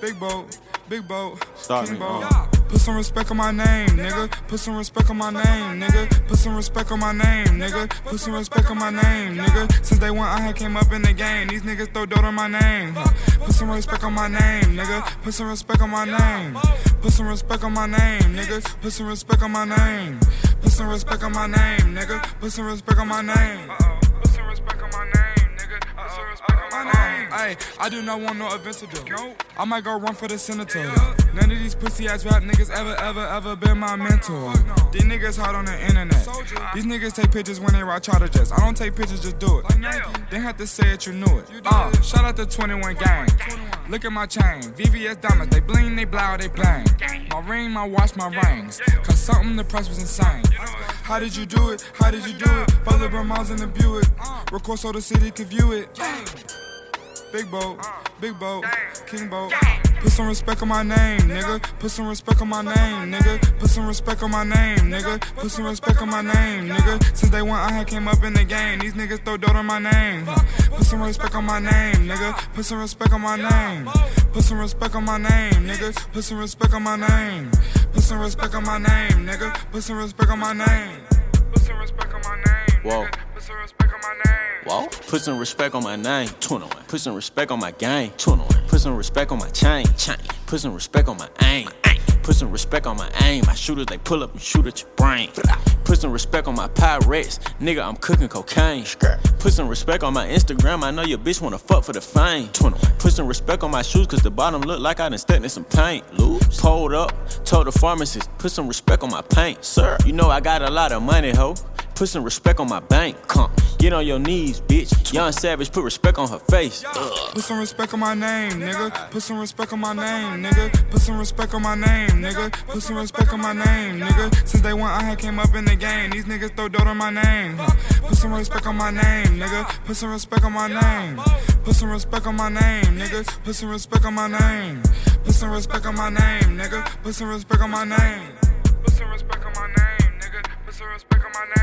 Big boat, big boat, Start king me, boat. uh. Put some respect on my name, nigga. Put some respect on my name, nigga. Put some respect on my name, nigga. Put some respect on my name, nigga. Since day one, I had came up in the game. These niggas throw dope on my name. Put some respect on my name, nigga. Put some respect on my name. Put some respect on my name, nigga. Put some respect on my name. Put some respect on my name, nigga. Put some respect on my name. Hey, I do not want no to do. I might go run for the senator. None of these pussy ass rap niggas ever, ever, ever been my mentor. These niggas hot on the internet. These niggas take pictures when they ride charter jets. I don't take pictures, just do it. They have to say it, you knew it. Uh, shout out to 21 gang. Look at my chain. VVS diamonds, they bling, they blow, they bang. My ring, my watch, my rings. Cause something the price was insane. How did you do it? How did you do it? Fuck LeBron Miles in the Buick. Record so the city could view it. Big boat, big boat, king boat. Put some respect on my name, nigga. Put some respect on my name, nigga. Put some respect on my name, nigga. Put some respect on my name, nigga. Since day one, I had came up in the game. These niggas throw dope on my name. Put some respect on my name, nigga. Put some respect on my name. Put some respect on my name, nigga. Put some respect on my name. Put some respect on my name, nigga. Put some respect on my name. Put some respect on my name. Whoa. Put some respect on Put some respect on my name, 21. Put some respect on my game, 21. Put some respect on my chain, chain. Put some respect on my aim, aim. Put some respect on my aim. My shooters, they pull up and shoot at your brain. Put some respect on my Pyrex. Nigga, I'm cooking cocaine. Put some respect on my Instagram. I know your bitch wanna fuck for the fame. 21. Put some respect on my shoes, cause the bottom look like I done stepped in some paint. Loops. Pulled up, told the pharmacist, put some respect on my paint. Sir, you know I got a lot of money, ho. Put some respect on my bank. Come, get on your knees, bitch. Young Savage, put respect on her face. Put some respect on my name, nigga. Put some respect on my name, nigga. Put some respect on my name, nigga. Put some respect on my name, nigga. Since day one, I had came up in the game. These niggas throw dope on my name. Put some respect on my name, nigga. Put some respect on my name. Put some respect on my name, nigga. Put some respect on my name. Put some respect on my name, nigga. Put some respect on my name. Put some respect on my name, nigga. Put some respect on my name.